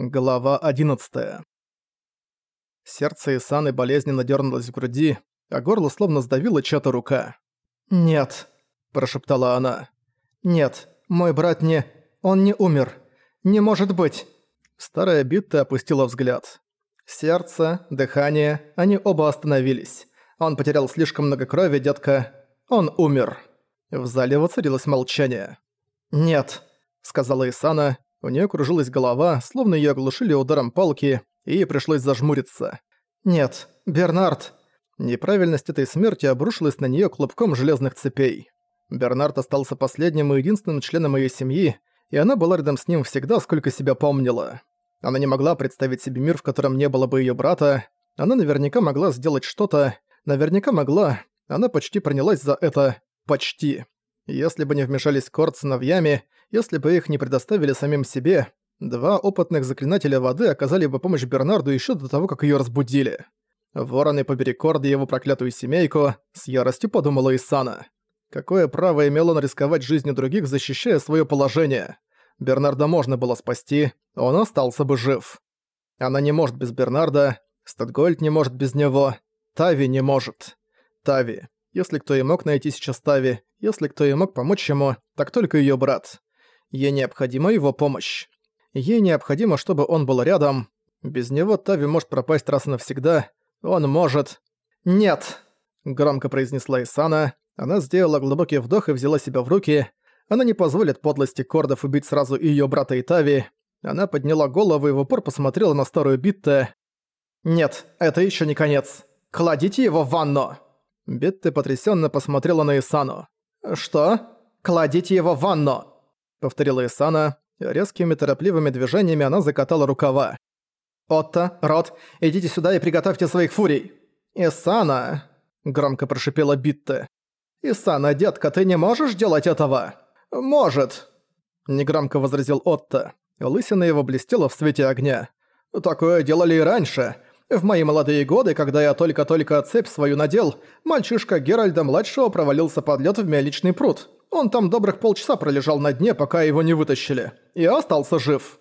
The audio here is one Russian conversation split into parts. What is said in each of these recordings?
Глава 11. Сердце Исаны болезненно дернулось в груди, а горло словно сдавило чья-то рука. «Нет», – прошептала она. «Нет, мой брат не... Он не умер. Не может быть!» Старая Битта опустила взгляд. Сердце, дыхание, они оба остановились. Он потерял слишком много крови, детка. Он умер. В зале воцарилось молчание. «Нет», – сказала Исана, у нее кружилась голова, словно ее оглушили ударом палки, и ей пришлось зажмуриться. «Нет, Бернард!» Неправильность этой смерти обрушилась на нее клубком железных цепей. Бернард остался последним и единственным членом ее семьи, и она была рядом с ним всегда, сколько себя помнила. Она не могла представить себе мир, в котором не было бы ее брата. Она наверняка могла сделать что-то, наверняка могла, она почти принялась за это «почти». Если бы не вмешались Корт с сыновьями, если бы их не предоставили самим себе, два опытных заклинателя воды оказали бы помощь Бернарду еще до того, как ее разбудили. Вороны побери Корда и его проклятую семейку, с яростью подумала Исана. Какое право имел он рисковать жизнью других, защищая свое положение? Бернарда можно было спасти, он остался бы жив. Она не может без Бернарда, Статгольд не может без него, Тави не может. Тави. Если кто и мог найти сейчас Тави, если кто и мог помочь ему, так только её брат. Ей необходима его помощь. Ей необходимо, чтобы он был рядом. Без него Тави может пропасть раз и навсегда. Он может... «Нет!» – громко произнесла Исана. Она сделала глубокий вдох и взяла себя в руки. Она не позволит подлости Кордов убить сразу и её брата и Тави. Она подняла голову и в упор посмотрела на старую Битте. «Нет, это ещё не конец. Кладите его в ванну!» Битте потрясённо посмотрела на Исану. «Что? Кладите его в ванну!» — повторила Исана. Резкими торопливыми движениями она закатала рукава. «Отто, Рот, идите сюда и приготовьте своих фурий!» «Исана!» — громко прошипела Битте. «Исана, детка, ты не можешь делать этого?» «Может!» — негромко возразил Отто. Лысина его блестела в свете огня. «Такое делали и раньше. В мои молодые годы, когда я только-только цепь свою надел, мальчишка Геральда-младшего провалился под лед в мельничный пруд. Он там добрых полчаса пролежал на дне, пока его не вытащили. И остался жив.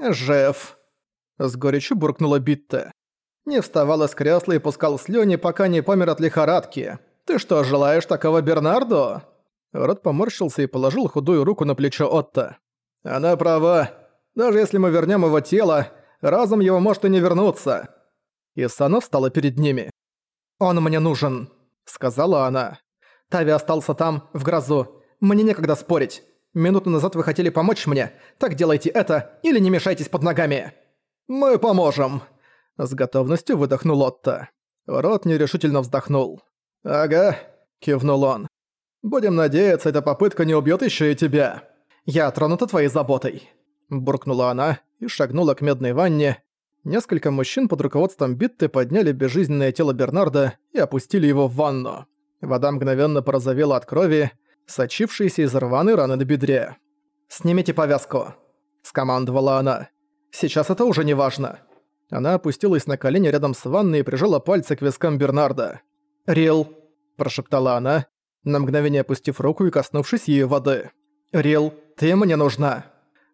«Жив», — с горечью буркнула Битта. Не вставал из кресла и пускал слюни, пока не помер от лихорадки. «Ты что, желаешь такого Бернарду?» Рот поморщился и положил худую руку на плечо Отто. «Она права. Даже если мы вернем его тело, разум его может и не вернуться. Исана встала перед ними. «Он мне нужен», — сказала она. «Тави остался там, в грозу. Мне некогда спорить. Минуту назад вы хотели помочь мне. Так делайте это, или не мешайтесь под ногами». «Мы поможем», — с готовностью выдохнул Отто. Рот нерешительно вздохнул. «Ага», — кивнул он. «Будем надеяться, эта попытка не убьет еще и тебя». «Я тронута твоей заботой», — буркнула она и шагнула к медной ванне, Несколько мужчин под руководством Битты подняли безжизненное тело Бернарда и опустили его в ванну. Вода мгновенно порозовела от крови, сочившейся из рваной раны на бедре. «Снимите повязку», — скомандовала она. «Сейчас это уже не важно». Она опустилась на колени рядом с ванной и прижала пальцы к вискам Бернарда. «Рил», — прошептала она, на мгновение опустив руку и коснувшись её воды. «Рил, ты мне нужна».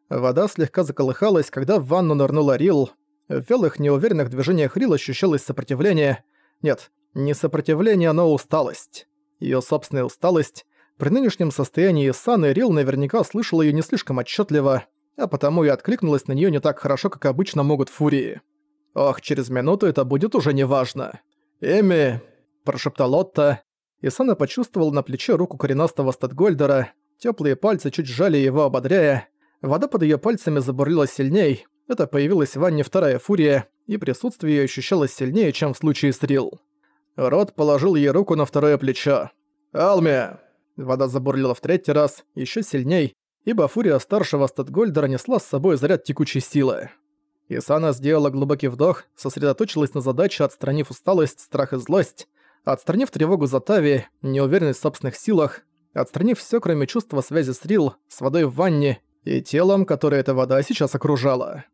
Вода слегка заколыхалась, когда в ванну нырнула Рил, в вялых, неуверенных движениях Рил ощущалось сопротивление. Нет, не сопротивление, но усталость. Её собственная усталость. При нынешнем состоянии Саны Рил наверняка слышала её не слишком отчётливо, а потому и откликнулась на неё не так хорошо, как обычно могут фурии. Ох, через минуту это будет уже неважно. «Эми!» – прошептал Отто. И Сана почувствовал на плече руку коренастого Статгольдера. Тёплые пальцы чуть сжали его, ободряя. Вода под её пальцами забурлила сильней, это появилась в ванне вторая фурия, и присутствие её ощущалось сильнее, чем в случае с Рил. Рот положил ей руку на второе плечо. «Алми!» Вода забурлила в третий раз, ещё сильней, ибо фурия старшего Статгольдера несла с собой заряд текучей силы. Исана сделала глубокий вдох, сосредоточилась на задаче, отстранив усталость, страх и злость, отстранив тревогу за Тави, неуверенность в собственных силах, отстранив всё, кроме чувства связи с Рил, с водой в ванне и телом, которое эта вода сейчас окружала.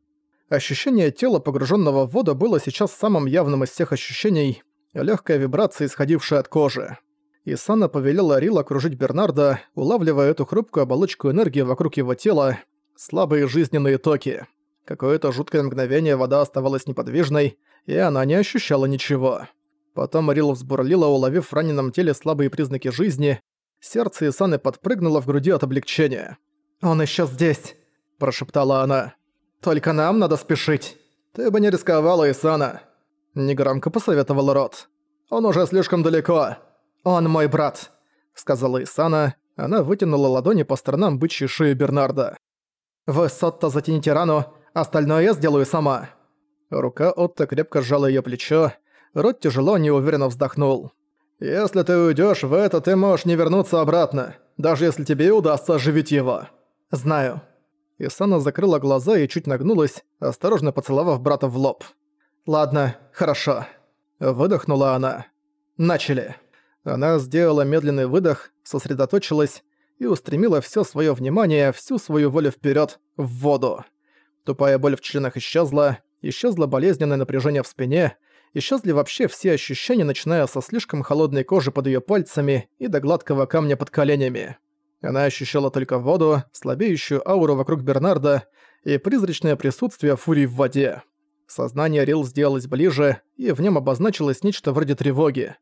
Ощущение тела, погруженного в воду, было сейчас самым явным из всех ощущений, легкая вибрация, исходившая от кожи. Исана повелела Рил окружить Бернарда, улавливая эту хрупкую оболочку энергии вокруг его тела, слабые жизненные токи. Какое-то жуткое мгновение вода оставалась неподвижной, и она не ощущала ничего. Потом Рил взбурлила, уловив в раненом теле слабые признаки жизни. Сердце Исаны подпрыгнуло в груди от облегчения. «Он еще здесь!» – прошептала она. «Только нам надо спешить!» «Ты бы не рисковала, Исана!» – негромко посоветовал Рот. «Он уже слишком далеко!» «Он мой брат!» – сказала Исана. Она вытянула ладони по сторонам бычьей шеи Бернарда. «Вы, Сотто, затяните рану, остальное я сделаю сама!» Рука Отто крепко сжала её плечо, Рот тяжело, неуверенно вздохнул. «Если ты уйдёшь в это, ты можешь не вернуться обратно, даже если тебе удастся оживить его». «Знаю». Исана закрыла глаза и чуть нагнулась, осторожно поцеловав брата в лоб. «Ладно, хорошо». Выдохнула она. «Начали». Она сделала медленный выдох, сосредоточилась и устремила всё своё внимание, всю свою волю вперёд, в воду. Тупая боль в членах исчезла, исчезло болезненное напряжение в спине, исчезли вообще все ощущения, начиная со слишком холодной кожи под её пальцами и до гладкого камня под коленями. Она ощущала только воду, слабеющую ауру вокруг Бернарда и призрачное присутствие фурии в воде. Сознание Рил сделалось ближе, и в нем обозначилось нечто вроде тревоги.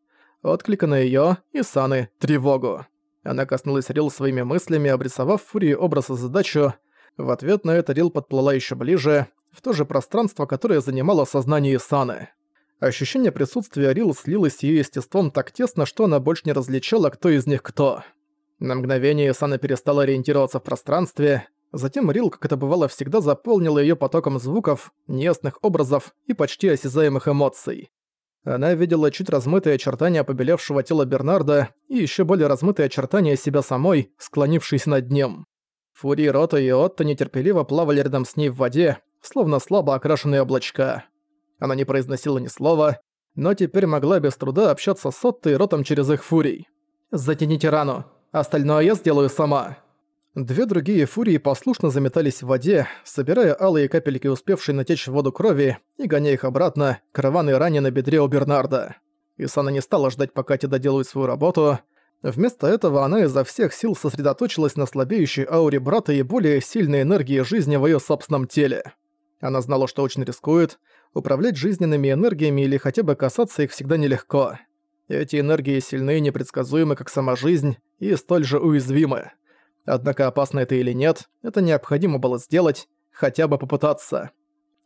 Отклика на её и Саны тревогу. Она коснулась Рил своими мыслями, обрисовав Фурии образ и задачу. В ответ на это Рил подплыла ещё ближе, в то же пространство, которое занимало сознание Исаны. Ощущение присутствия Рил слилось с её естеством так тесно, что она больше не различала, кто из них кто. На мгновение Исана перестала ориентироваться в пространстве, затем Рил, как это бывало всегда, заполнила её потоком звуков, неясных образов и почти осязаемых эмоций. Она видела чуть размытые очертания побелевшего тела Бернарда и ещё более размытые очертания себя самой, склонившейся над ним. Фури, Рота и Отто нетерпеливо плавали рядом с ней в воде, словно слабо окрашенные облачка. Она не произносила ни слова, но теперь могла без труда общаться с Отто и Ротом через их фурий. «Затяните рану, остальное я сделаю сама». Две другие фурии послушно заметались в воде, собирая алые капельки, успевшие натечь в воду крови, и гоняя их обратно к рваной ране на бедре у Бернарда. Исана не стала ждать, пока те доделают свою работу. Вместо этого она изо всех сил сосредоточилась на слабеющей ауре брата и более сильной энергии жизни в её собственном теле. Она знала, что очень рискует, управлять жизненными энергиями или хотя бы касаться их всегда нелегко. Эти энергии сильны и непредсказуемы, как сама жизнь, и столь же уязвимы. Однако опасно это или нет, это необходимо было сделать, хотя бы попытаться.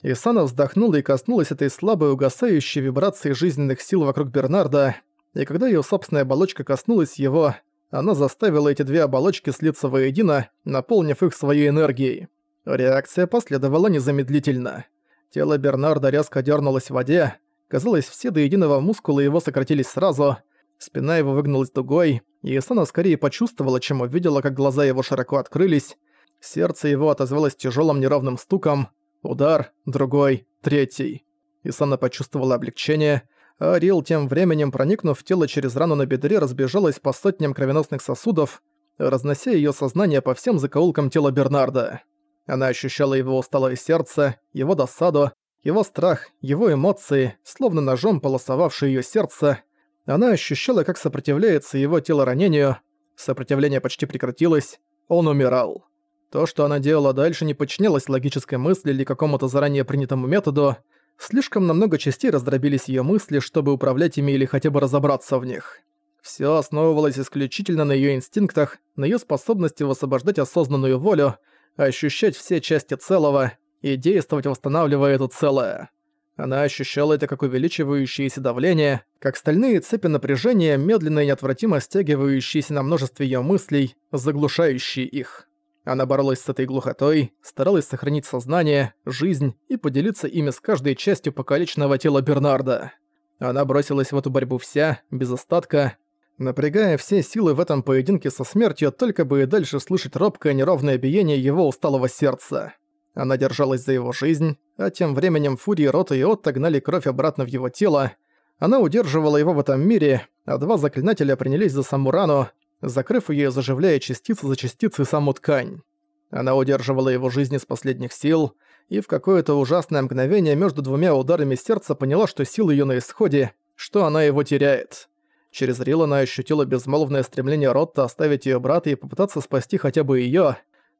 Исана вздохнула и коснулась этой слабой угасающей вибрации жизненных сил вокруг Бернарда, и когда её собственная оболочка коснулась его, она заставила эти две оболочки слиться воедино, наполнив их своей энергией. Реакция последовала незамедлительно. Тело Бернарда резко дернулось в воде. Казалось, все до единого мускулы его сократились сразу. Спина его выгнулась дугой, и Исана скорее почувствовала, чем увидела, как глаза его широко открылись. Сердце его отозвалось тяжелым неровным стуком. Удар, другой, третий. Исана почувствовала облегчение, а Рил тем временем, проникнув в тело через рану на бедре, разбежалась по сотням кровеносных сосудов, разнося ее сознание по всем закоулкам тела Бернарда. Она ощущала его усталое сердце, его досаду, его страх, его эмоции, словно ножом полосовавшие её сердце. Она ощущала, как сопротивляется его тело ранению. Сопротивление почти прекратилось. Он умирал. То, что она делала дальше, не подчинялось логической мысли или какому-то заранее принятому методу. Слишком на много частей раздробились её мысли, чтобы управлять ими или хотя бы разобраться в них. Всё основывалось исключительно на её инстинктах, на её способности высвобождать осознанную волю, ощущать все части целого и действовать, восстанавливая это целое. Она ощущала это как увеличивающееся давление, как стальные цепи напряжения, медленно и неотвратимо стягивающиеся на множестве её мыслей, заглушающие их. Она боролась с этой глухотой, старалась сохранить сознание, жизнь и поделиться ими с каждой частью покалеченного тела Бернарда. Она бросилась в эту борьбу вся, без остатка, напрягая все силы в этом поединке со смертью, только бы и дальше слышать робкое неровное биение его усталого сердца. Она держалась за его жизнь, а тем временем Фурии, Рота и Отто гнали кровь обратно в его тело. Она удерживала его в этом мире, а два заклинателя принялись за саму рану, закрыв ее заживляя частицы за частицей саму ткань. Она удерживала его жизнь из последних сил, и в какое-то ужасное мгновение между двумя ударами сердца поняла, что силы ее на исходе, что она его теряет. Через Рил она ощутила безмолвное стремление Ротта оставить ее брата и попытаться спасти хотя бы ее.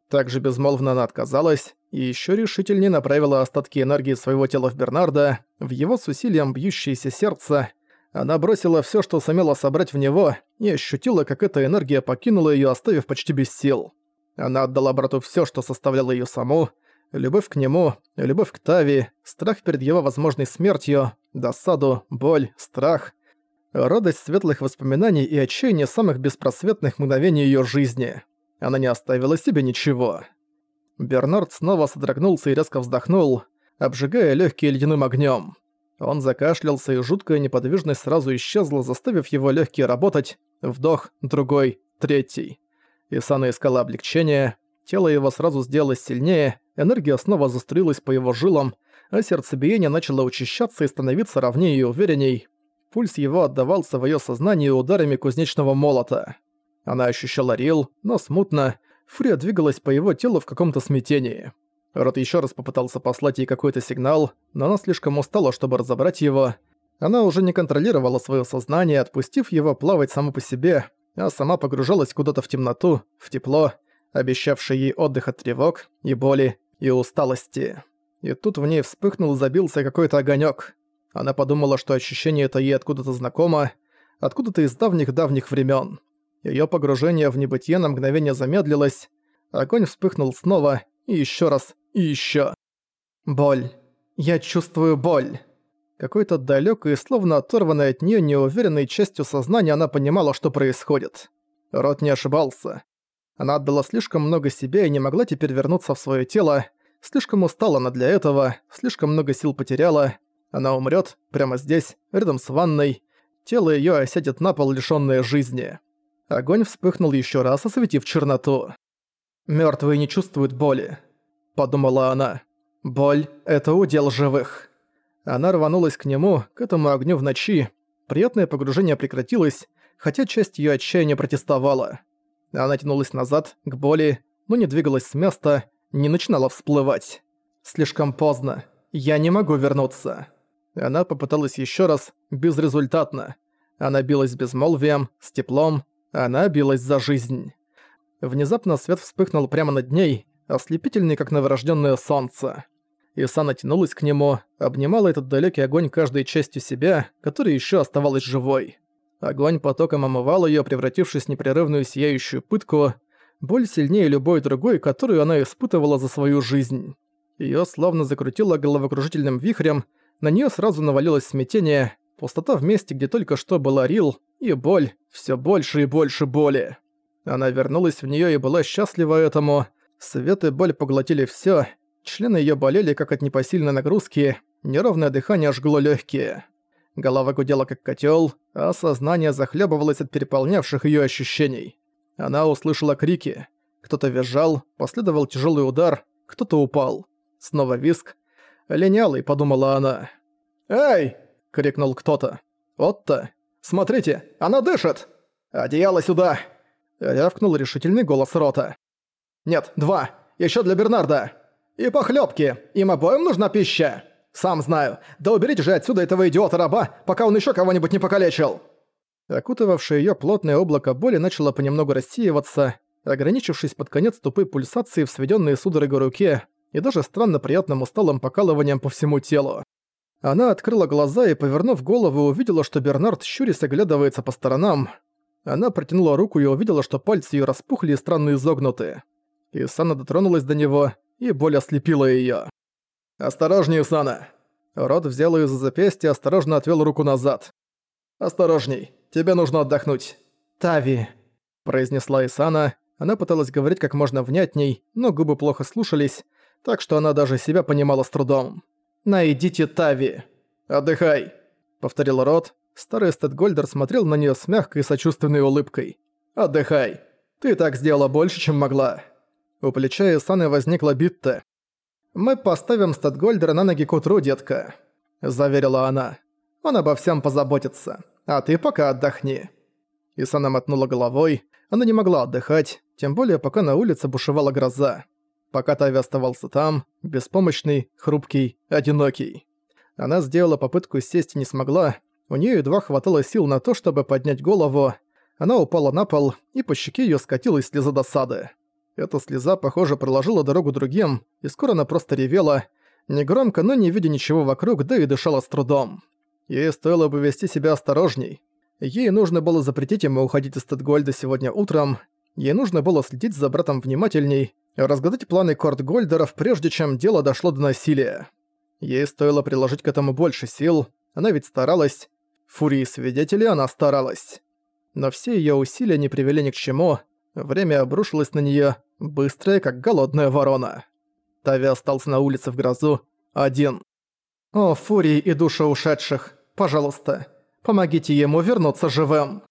Также безмолвно она отказалась и еще решительнее направила остатки энергии своего тела в Бернарда, в его с усилием бьющееся сердце. Она бросила все, что сумела собрать в него, и ощутила, как эта энергия покинула ее, оставив почти без сил. Она отдала брату все, что составляло ее саму, любовь к нему, любовь к Тави, страх перед его возможной смертью, досаду, боль, страх, радость светлых воспоминаний и отчаяние самых беспросветных мгновений ее жизни. Она не оставила себе ничего. Бернард снова содрогнулся и резко вздохнул, обжигая легкие ледяным огнем. Он закашлялся, и жуткая неподвижность сразу исчезла, заставив его легкие работать. Вдох, другой, третий. Исана искала облегчение, тело его сразу сделалось сильнее, энергия снова заструилась по его жилам, а сердцебиение начало учащаться и становиться ровнее и уверенней. Пульс его отдавался в её сознании ударами кузнечного молота. Она ощущала Рил, но смутно. Фурия двигалась по его телу в каком-то смятении. Рот ещё раз попытался послать ей какой-то сигнал, но она слишком устала, чтобы разобрать его. Она уже не контролировала своё сознание, отпустив его плавать само по себе, а сама погружалась куда-то в темноту, в тепло, обещавшее ей отдых от тревог и боли и усталости. И тут в ней вспыхнул и забился какой-то огонёк. Она подумала, что ощущение это ей откуда-то знакомо, откуда-то из давних-давних времен. Ее погружение в небытие на мгновение замедлилось, огонь вспыхнул снова, и еще раз, и еще. Боль. Я чувствую боль. Какой-то далёкой словно оторванной от нее неуверенной частью сознания она понимала, что происходит. Рот не ошибался. Она отдала слишком много себя и не могла теперь вернуться в свое тело. Слишком устала она для этого, слишком много сил потеряла. Она умрет прямо здесь, рядом с ванной. Тело ее осядет на пол, лишённое жизни. Огонь вспыхнул еще раз, осветив черноту. Мертвые не чувствуют боли», — подумала она. «Боль — это удел живых». Она рванулась к нему, к этому огню в ночи. Приятное погружение прекратилось, хотя часть ее отчаяния протестовала. Она тянулась назад, к боли, но не двигалась с места, не начинала всплывать. «Слишком поздно. Я не могу вернуться». Она попыталась еще раз, безрезультатно. Она билась с безмолвием, с теплом, она билась за жизнь. Внезапно свет вспыхнул прямо над ней, ослепительный, как новорожденное солнце. Исана тянулась к нему, обнимала этот далекий огонь каждой частью себя, которая еще оставалась живой. Огонь потоком омывал ее, превратившись в непрерывную сияющую пытку, боль сильнее любой другой, которую она испытывала за свою жизнь. Ее словно закрутило головокружительным вихрем, на нее сразу навалилось смятение, пустота в месте, где только что была Рил, и боль, все больше и больше боли. Она вернулась в нее и была счастлива этому. Свет и боль поглотили все. Члены ее болели, как от непосильной нагрузки. Неровное дыхание жгло легкие. Голова гудела, как котел, а сознание захлебывалось от переполнявших ее ощущений. Она услышала крики. Кто-то визжал, последовал тяжелый удар, кто-то упал. Снова виск. «Линялый», — подумала она. «Эй!» — крикнул кто-то. «Отто! Смотрите, она дышит! Одеяло сюда!» Рявкнул решительный голос Рота. «Нет, два. Еще для Бернарда. И похлебки. Им обоим нужна пища. Сам знаю. Да уберите же отсюда этого идиота-раба, пока он еще кого-нибудь не покалечил!» Окутывавшее ее плотное облако боли начало понемногу рассеиваться, ограничившись под конец тупой пульсации в сведенные судорогой руке и даже странно приятным усталым покалыванием по всему телу. Она открыла глаза и, повернув голову, увидела, что Бернард щурясь оглядывается по сторонам. Она протянула руку и увидела, что пальцы её распухли и странно изогнуты. Исана дотронулась до него, и боль ослепила её. «Осторожней, Исана!» Рот взял её за запястье и осторожно отвёл руку назад. «Осторожней, тебе нужно отдохнуть». «Тави», — произнесла Исана. Она пыталась говорить как можно внятней, но губы плохо слушались, так что она даже себя понимала с трудом. «Найдите Тави!» «Отдыхай!» — повторил Рот. Старый Стэдгольдер смотрел на неё с мягкой сочувственной улыбкой. «Отдыхай! Ты так сделала больше, чем могла!» У плеча Исаны возникла Битта. «Мы поставим Стэдгольдера на ноги к утру, детка», — заверила она. «Он обо всем позаботится, а ты пока отдохни». Исана мотнула головой. Она не могла отдыхать, тем более пока на улице бушевала гроза пока Тави оставался там, беспомощный, хрупкий, одинокий. Она сделала попытку сесть и не смогла, у нее едва хватало сил на то, чтобы поднять голову. Она упала на пол, и по щеке ее скатилась слеза досады. Эта слеза, похоже, проложила дорогу другим, и скоро она просто ревела, негромко, но не видя ничего вокруг, да и дышала с трудом. Ей стоило бы вести себя осторожней. Ей нужно было запретить ему уходить из Тедгольда сегодня утром, ей нужно было следить за братом внимательней, разгадать планы Корт Гольдеров, прежде чем дело дошло до насилия. Ей стоило приложить к этому больше сил, она ведь старалась. Фурии свидетелей она старалась. Но все её усилия не привели ни к чему, время обрушилось на неё, быстрое, как голодная ворона. Тави остался на улице в грозу, один. «О, Фурии и души ушедших, пожалуйста, помогите ему вернуться живым!»